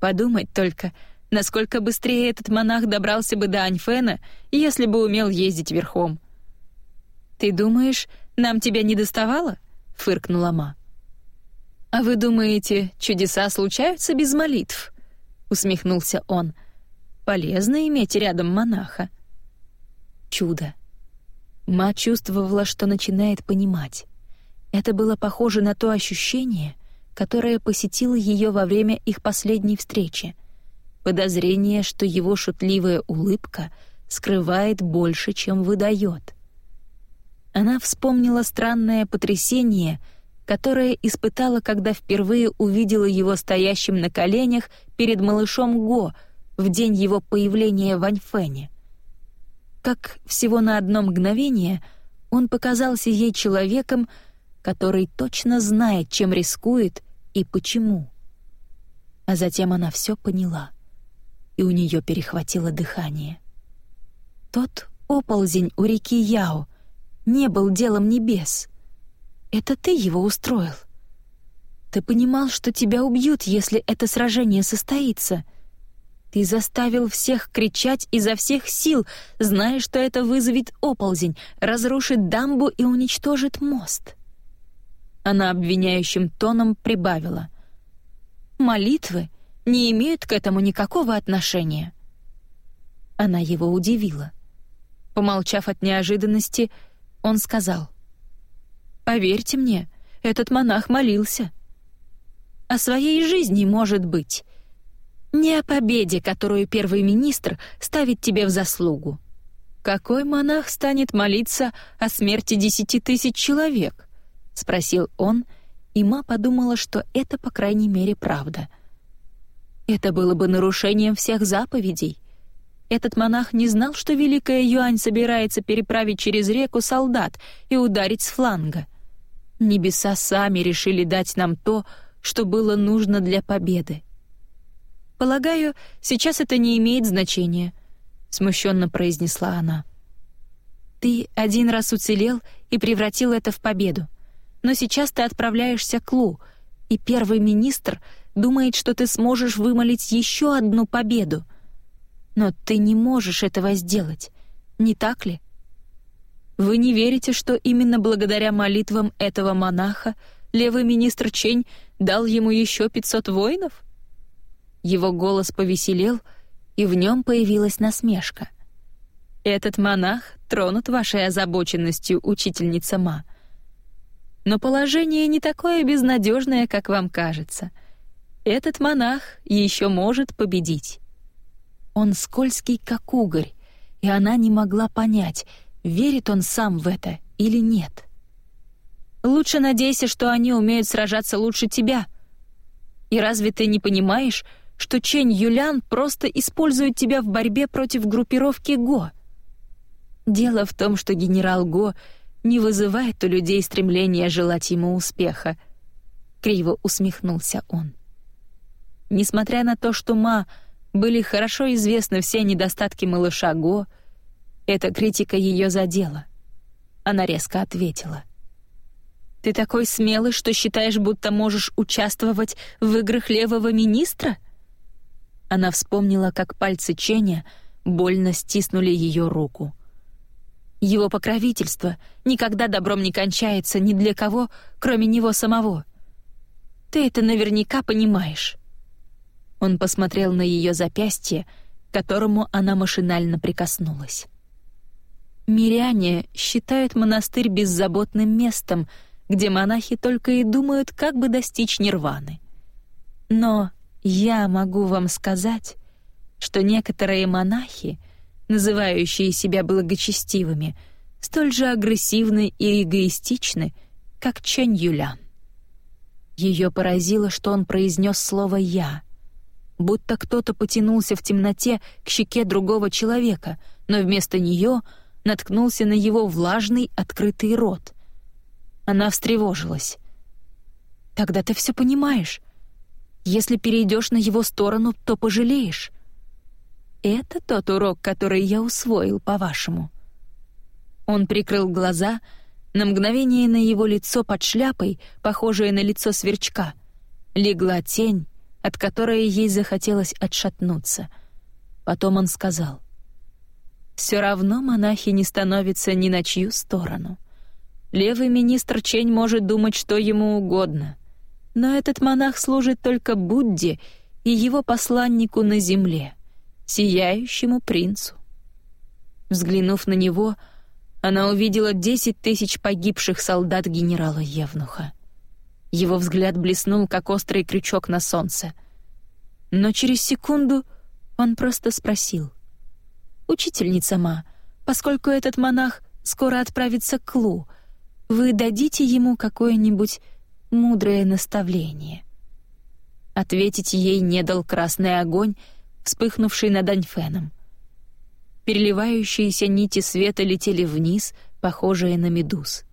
Подумать только, насколько быстрее этот монах добрался бы до Аньфена, если бы умел ездить верхом — «Ты думаешь, нам тебя не доставало?» — фыркнула Ма. «А вы думаете, чудеса случаются без молитв?» — усмехнулся он. «Полезно иметь рядом монаха». Чудо. Ма чувствовала, что начинает понимать. Это было похоже на то ощущение, которое посетило ее во время их последней встречи. Подозрение, что его шутливая улыбка скрывает больше, чем выдает. Она вспомнила странное потрясение, которое испытала, когда впервые увидела его стоящим на коленях перед малышом Го в день его появления в Аньфэне. Как всего на одно мгновение он показался ей человеком, который точно знает, чем рискует и почему. А затем она все поняла, и у нее перехватило дыхание. Тот оползень у реки Яо, не был делом небес. Это ты его устроил. Ты понимал, что тебя убьют, если это сражение состоится. Ты заставил всех кричать изо всех сил, зная, что это вызовет оползень, разрушит дамбу и уничтожит мост. Она обвиняющим тоном прибавила. «Молитвы не имеют к этому никакого отношения». Она его удивила. Помолчав от неожиданности, он сказал, «Поверьте мне, этот монах молился. О своей жизни, может быть. Не о победе, которую первый министр ставит тебе в заслугу. какой монах станет молиться о смерти десяти тысяч человек?» — спросил он, и Ма подумала, что это, по крайней мере, правда. Это было бы нарушением всех заповедей. Этот монах не знал, что Великая Юань собирается переправить через реку солдат и ударить с фланга. Небеса сами решили дать нам то, что было нужно для победы. Полагаю, сейчас это не имеет значения, смущенно произнесла она. Ты один раз уцелел и превратил это в победу. Но сейчас ты отправляешься к Лу, и первый министр думает, что ты сможешь вымолить еще одну победу. Но ты не можешь этого сделать, не так ли? Вы не верите, что именно благодаря молитвам этого монаха левый министр Чень дал ему еще пятьсот воинов? Его голос повеселел, и в нем появилась насмешка. Этот монах тронут вашей озабоченностью, учительница Ма. Но положение не такое безнадежное, как вам кажется. Этот монах еще может победить. Он скользкий, как угорь, и она не могла понять, верит он сам в это или нет. Лучше надейся, что они умеют сражаться лучше тебя. И разве ты не понимаешь, что Чень Юлян просто использует тебя в борьбе против группировки Го? Дело в том, что генерал Го не вызывает у людей стремления желать ему успеха. Криво усмехнулся он. Несмотря на то, что Ма были хорошо известны все недостатки малыша Го, эта критика ее задела. Она резко ответила. «Ты такой смелый, что считаешь, будто можешь участвовать в играх левого министра?» Она вспомнила, как пальцы Ченя больно стиснули ее руку. Его покровительство никогда добром не кончается ни для кого, кроме него самого. Ты это наверняка понимаешь. Он посмотрел на ее запястье, к которому она машинально прикоснулась. Миряне считают монастырь беззаботным местом, где монахи только и думают, как бы достичь нирваны. Но я могу вам сказать, что некоторые монахи, называющие себя благочестивыми, столь же агрессивны и эгоистичны, как Чэнь Юлян. Ее поразило, что он произнес слово «я», будто кто-то потянулся в темноте к щеке другого человека, но вместо нее — наткнулся на его влажный открытый рот. Она встревожилась. «Тогда ты все понимаешь. Если перейдешь на его сторону, то пожалеешь. Это тот урок, который я усвоил, по-вашему». Он прикрыл глаза, на мгновение на его лицо под шляпой, похожее на лицо сверчка, легла тень, от которой ей захотелось отшатнуться. Потом он сказал — все равно монахи не становятся ни на чью сторону. Левый министр Чень может думать, что ему угодно. Но этот монах служит только Будде и его посланнику на земле, сияющему принцу. Взглянув на него, она увидела десять тысяч погибших солдат генерала Евнуха. Его взгляд блеснул, как острый крючок на солнце. Но через секунду он просто спросил — «Учительница Ма, поскольку этот монах скоро отправится к Лу, вы дадите ему какое-нибудь мудрое наставление?» Ответить ей не дал красный огонь, вспыхнувший над Аньфеном. Переливающиеся нити света летели вниз, похожие на медуз.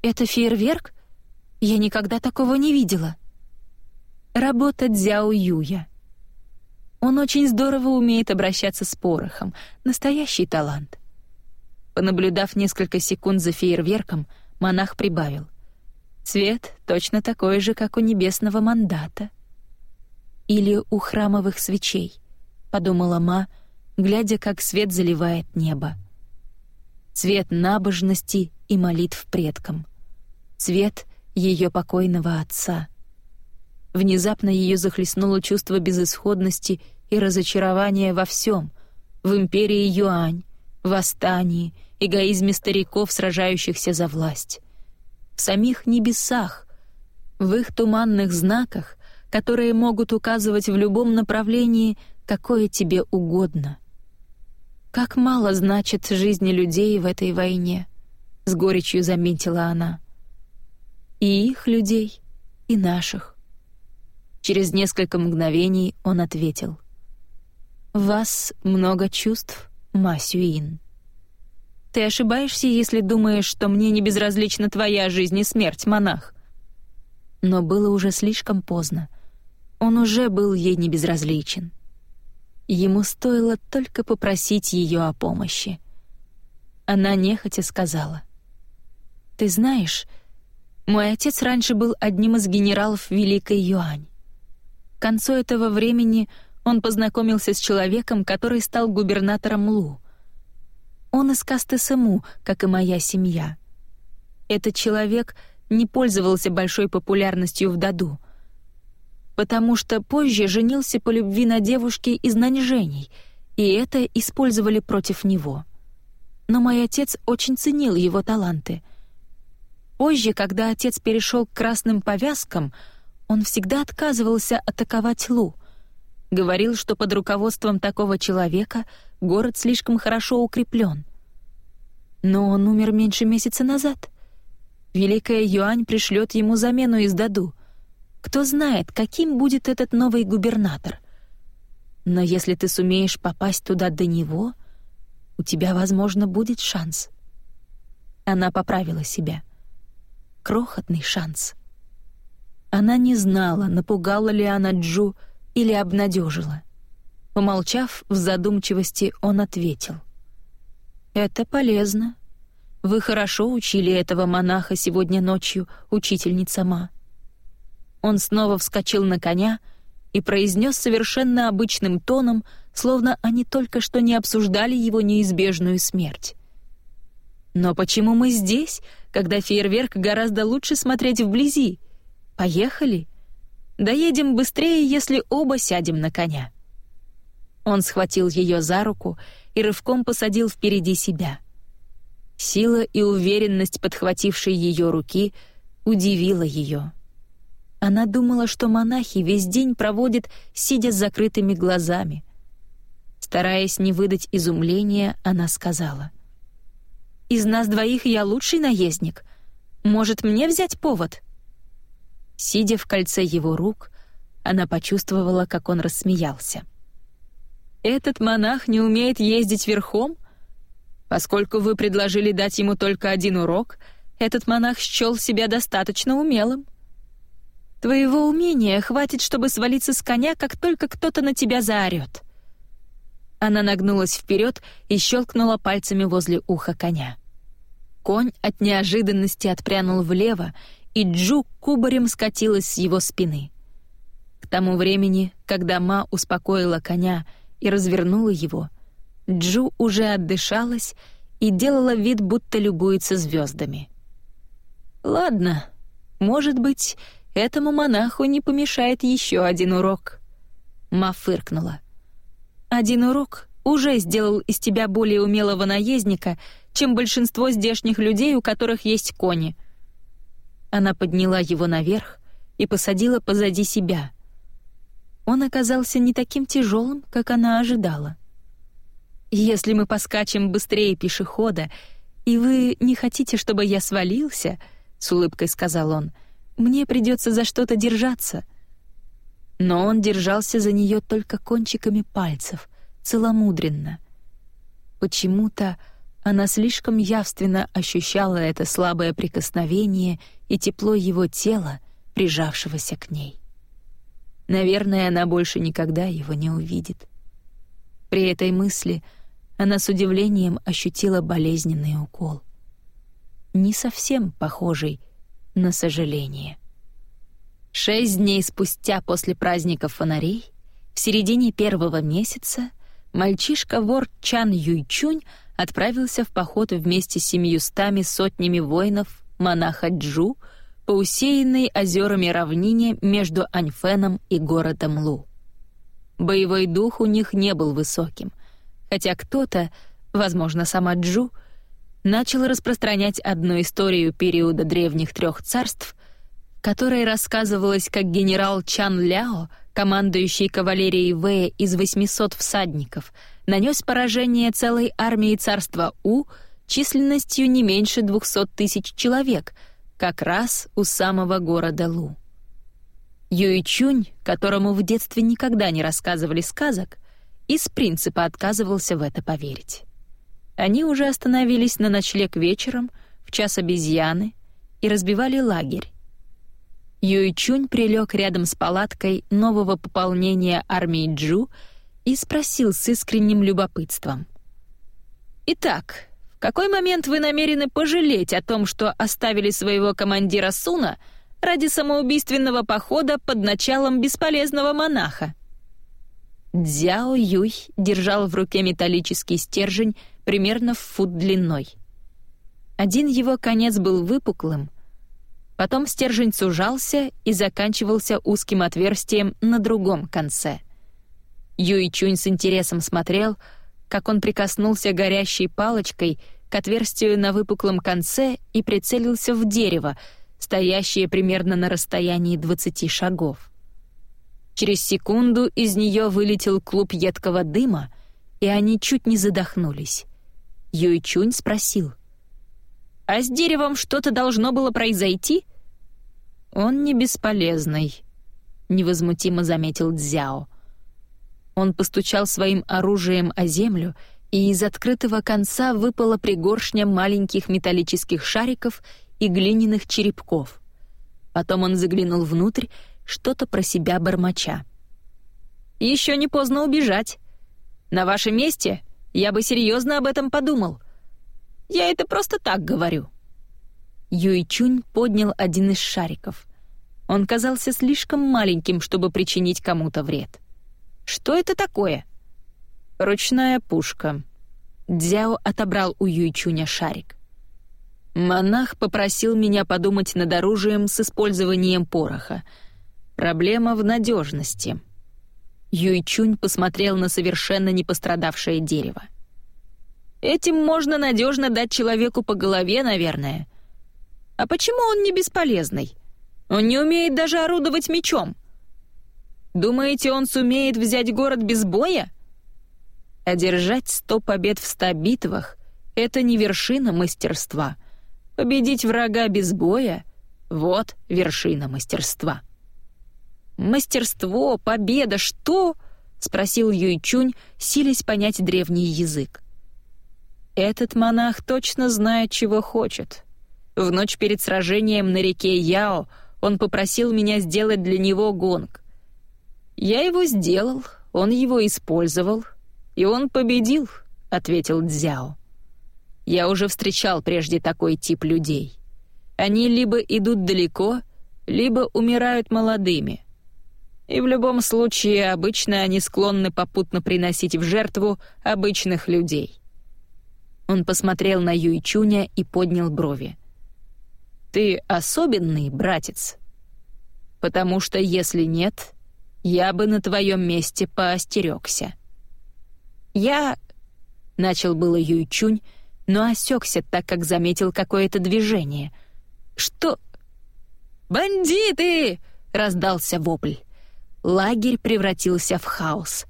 «Это фейерверк? Я никогда такого не видела». Работа Дзяо Юя. Он очень здорово умеет обращаться с порохом. Настоящий талант. Понаблюдав несколько секунд за фейерверком, монах прибавил. Цвет точно такой же, как у небесного мандата. Или у храмовых свечей, подумала Ма, глядя, как свет заливает небо. Цвет набожности и молитв предкам. Цвет ее покойного отца. Внезапно ее захлестнуло чувство безысходности и разочарования во всем — в империи Юань, восстании, эгоизме стариков, сражающихся за власть. В самих небесах, в их туманных знаках, которые могут указывать в любом направлении, какое тебе угодно. Как мало значит жизни людей в этой войне, с горечью заметила она. И их людей, и наших. Через несколько мгновений он ответил: "В вас много чувств, Масюин. Ты ошибаешься, если думаешь, что мне не безразлична твоя жизнь и смерть, монах. Но было уже слишком поздно. Он уже был ей не безразличен. Ему стоило только попросить ее о помощи. Она нехотя сказала. «Ты знаешь, мой отец раньше был одним из генералов Великой Юань. К концу этого времени он познакомился с человеком, который стал губернатором Лу. Он из касты Сэму, как и моя семья. Этот человек не пользовался большой популярностью в Даду — потому что позже женился по любви на девушке из Наньжэней, и это использовали против него. Но мой отец очень ценил его таланты. Позже, когда отец перешел к красным повязкам, он всегда отказывался атаковать Лу. Говорил, что под руководством такого человека город слишком хорошо укреплен. Но он умер меньше месяца назад. Великая Юань пришлет ему замену из Даду — кто знает, каким будет этот новый губернатор. Но если ты сумеешь попасть туда до него, у тебя, возможно, будет шанс. Она поправила себя. Крохотный шанс. Она не знала, напугала ли она Джу или обнадежила. Помолчав в задумчивости, он ответил. «Это полезно. Вы хорошо учили этого монаха сегодня ночью, учительница Ма. Он снова вскочил на коня и произнес совершенно обычным тоном, словно они только что не обсуждали его неизбежную смерть. «Но почему мы здесь, когда фейерверк гораздо лучше смотреть вблизи? Поехали? Доедем быстрее, если оба сядем на коня». Он схватил ее за руку и рывком посадил впереди себя. Сила и уверенность подхватившей ее руки удивила ее. Она думала, что монахи весь день проводят, сидя с закрытыми глазами. Стараясь не выдать изумления, она сказала. «Из нас двоих я лучший наездник. Может, мне взять повод?» Сидя в кольце его рук, она почувствовала, как он рассмеялся. «Этот монах не умеет ездить верхом? Поскольку вы предложили дать ему только один урок, этот монах счел себя достаточно умелым. Твоего умения хватит, чтобы свалиться с коня, как только кто-то на тебя заорет. Она нагнулась вперед и щелкнула пальцами возле уха коня. Конь от неожиданности отпрянул влево, и Джу кубарем скатилась с его спины. К тому времени, когда Ма успокоила коня и развернула его, Джу уже отдышалась и делала вид, будто любуется звездами. «Ладно, может быть, Этому монаху не помешает еще один урок. Ма фыркнула. Один урок уже сделал из тебя более умелого наездника, чем большинство здешних людей, у которых есть кони. Она подняла его наверх и посадила позади себя. Он оказался не таким тяжелым, как она ожидала. Если мы поскачем быстрее пешехода, и вы не хотите, чтобы я свалился, с улыбкой сказал он, мне придется за что-то держаться. Но он держался за нее только кончиками пальцев, целомудренно. Почему-то она слишком явственно ощущала это слабое прикосновение и тепло его тела, прижавшегося к ней. Наверное, она больше никогда его не увидит. При этой мысли она с удивлением ощутила болезненный укол. Не совсем похожий на сожаление. Шесть дней спустя после праздника фонарей, в середине первого месяца, мальчишка-вор Чан Юйчунь отправился в поход вместе с семьюстами сотнями воинов монаха Джу по усеянной озерами равнине между Аньфеном и городом Лу. Боевой дух у них не был высоким, хотя кто-то, возможно, сама Джу, начал распространять одну историю периода древних трех царств, которой рассказывалось, как генерал Чан Ляо командующий кавалерией Вэя из 800 всадников, нанес поражение целой армии царства У численностью не меньше 200 тысяч человек, как раз у самого города Лу. Юйчунь, которому в детстве никогда не рассказывали сказок, из принципа отказывался в это поверить. Они уже остановились на ночлег вечером, в час обезьяны, и разбивали лагерь. Юйчунь прилег рядом с палаткой нового пополнения армии Джу и спросил с искренним любопытством. «Итак, в какой момент вы намерены пожалеть о том, что оставили своего командира Суна ради самоубийственного похода под началом бесполезного монаха?» Дзяо Юй держал в руке металлический стержень примерно в фут длиной. Один его конец был выпуклым, потом стержень сужался и заканчивался узким отверстием на другом конце. Юй Чунь с интересом смотрел, как он прикоснулся горящей палочкой к отверстию на выпуклом конце и прицелился в дерево, стоящее примерно на расстоянии 20 шагов. Через секунду из нее вылетел клуб едкого дыма, и они чуть не задохнулись. Юйчунь спросил. «А с деревом что-то должно было произойти?» «Он не бесполезный», — невозмутимо заметил Дзяо. Он постучал своим оружием о землю, и из открытого конца выпала пригоршня маленьких металлических шариков и глиняных черепков. Потом он заглянул внутрь что-то про себя бормоча. «Еще не поздно убежать. На вашем месте я бы серьезно об этом подумал. Я это просто так говорю». Юйчунь поднял один из шариков. Он казался слишком маленьким, чтобы причинить кому-то вред. «Что это такое?» «Ручная пушка». Дзяо отобрал у Юйчуня шарик. Монах попросил меня подумать над оружием с использованием пороха — Проблема в надежности. Юйчунь посмотрел на совершенно не пострадавшее дерево. Этим можно надежно дать человеку по голове, наверное. А почему он не бесполезный? Он не умеет даже орудовать мечом. Думаете, он сумеет взять город без боя? Одержать сто побед в ста битвах — это не вершина мастерства. Победить врага без боя — вот вершина мастерства. «Мастерство, победа, что?» — спросил Юйчунь, силясь понять древний язык. «Этот монах точно знает, чего хочет. В ночь перед сражением на реке Яо он попросил меня сделать для него гонг. Я его сделал, он его использовал, и он победил», — ответил Дзяо. «Я уже встречал прежде такой тип людей. Они либо идут далеко, либо умирают молодыми». И в любом случае обычно они склонны попутно приносить в жертву обычных людей. Он посмотрел на Юйчуня и поднял брови. «Ты особенный, братец? Потому что если нет, я бы на твоем месте поостерегся». «Я...» — начал было Юйчунь, но осекся, так как заметил какое-то движение. «Что...» «Бандиты!» — раздался вопль. Лагерь превратился в хаос.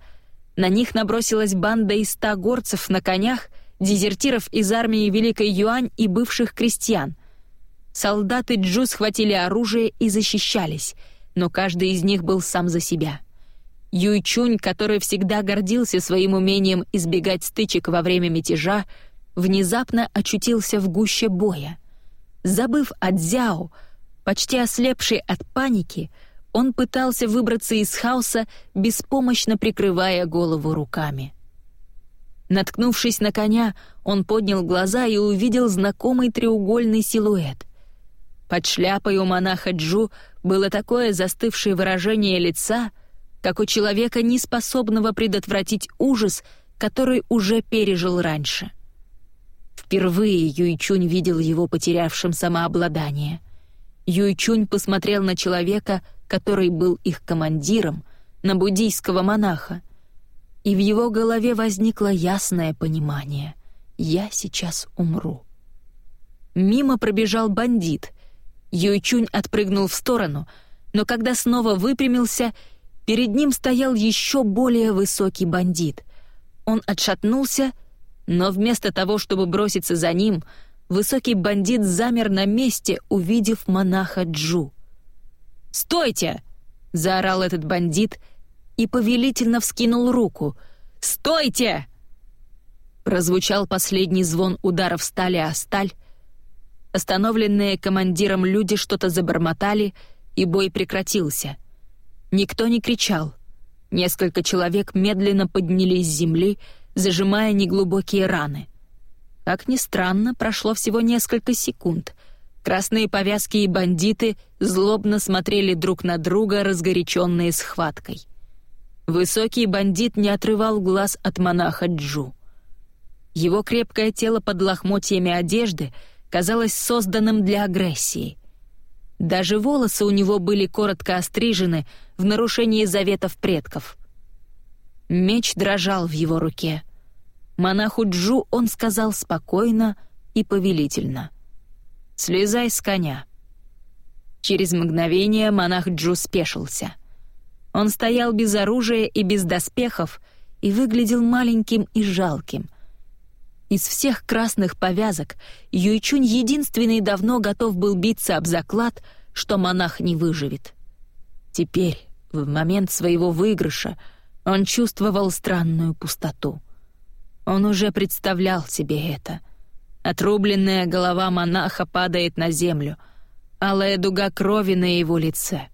На них набросилась банда из ста горцев на конях, дезертиров из армии Великой Юань и бывших крестьян. Солдаты Джу схватили оружие и защищались, но каждый из них был сам за себя. Юйчунь, который всегда гордился своим умением избегать стычек во время мятежа, внезапно очутился в гуще боя. Забыв о Дзяо, почти ослепший от паники, он пытался выбраться из хаоса, беспомощно прикрывая голову руками. Наткнувшись на коня, он поднял глаза и увидел знакомый треугольный силуэт. Под шляпой у монаха Джу было такое застывшее выражение лица, как у человека, не способного предотвратить ужас, который уже пережил раньше. Впервые Юйчунь видел его потерявшим самообладание. Юйчунь посмотрел на человека, который был их командиром, на буддийского монаха, и в его голове возникло ясное понимание «Я сейчас умру». Мимо пробежал бандит. Юйчунь отпрыгнул в сторону, но когда снова выпрямился, перед ним стоял еще более высокий бандит. Он отшатнулся, но вместо того, чтобы броситься за ним, высокий бандит замер на месте, увидев монаха Джу. «Стойте!» — заорал этот бандит и повелительно вскинул руку. «Стойте!» Прозвучал последний звон ударов стали о сталь. Остановленные командиром люди что-то забормотали, и бой прекратился. Никто не кричал. Несколько человек медленно поднялись с земли, зажимая неглубокие раны. Как ни странно, прошло всего несколько секунд. Красные повязки и бандиты злобно смотрели друг на друга, разгоряченные схваткой. Высокий бандит не отрывал глаз от монаха Джу. Его крепкое тело под лохмотьями одежды казалось созданным для агрессии. Даже волосы у него были коротко острижены в нарушении заветов предков. Меч дрожал в его руке. Монаху Джу он сказал спокойно и повелительно. «Слезай с коня». Через мгновение монах Джу спешился. Он стоял без оружия и без доспехов и выглядел маленьким и жалким — из всех красных повязок Юйчунь единственный давно готов был биться об заклад, что монах не выживет. Теперь, в момент своего выигрыша, он чувствовал странную пустоту. Он уже представлял себе это. Отрубленная голова монаха падает на землю, алая дуга крови на его лице.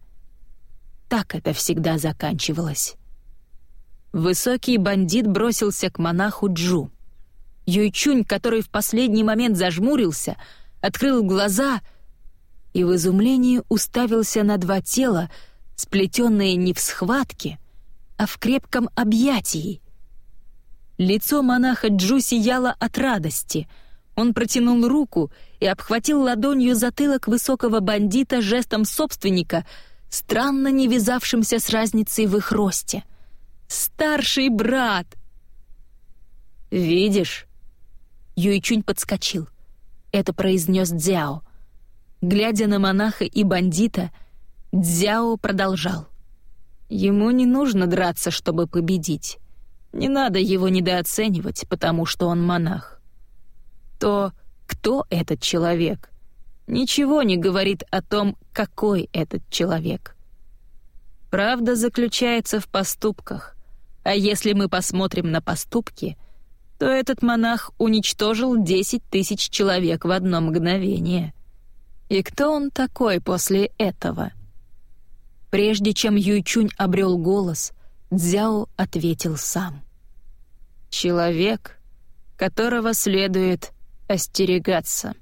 Так это всегда заканчивалось. Высокий бандит бросился к монаху Джу — Юйчунь, который в последний момент зажмурился, открыл глаза и в изумлении уставился на два тела, сплетенные не в схватке, а в крепком объятии. Лицо монаха Джу сияло от радости. Он протянул руку и обхватил ладонью затылок высокого бандита жестом собственника, странно не вязавшимся с разницей в их росте. «Старший брат!» «Видишь?» Юйчунь подскочил. Это произнес Дзяо. Глядя на монаха и бандита, Дзяо продолжал. Ему не нужно драться, чтобы победить. Не надо его недооценивать, потому что он монах. То, кто этот человек, ничего не говорит о том, какой этот человек. Правда заключается в поступках, а если мы посмотрим на поступки — то этот монах уничтожил десять тысяч человек в одно мгновение. И кто он такой после этого? Прежде чем Юйчунь обрел голос, Цзяо ответил сам. «Человек, которого следует остерегаться».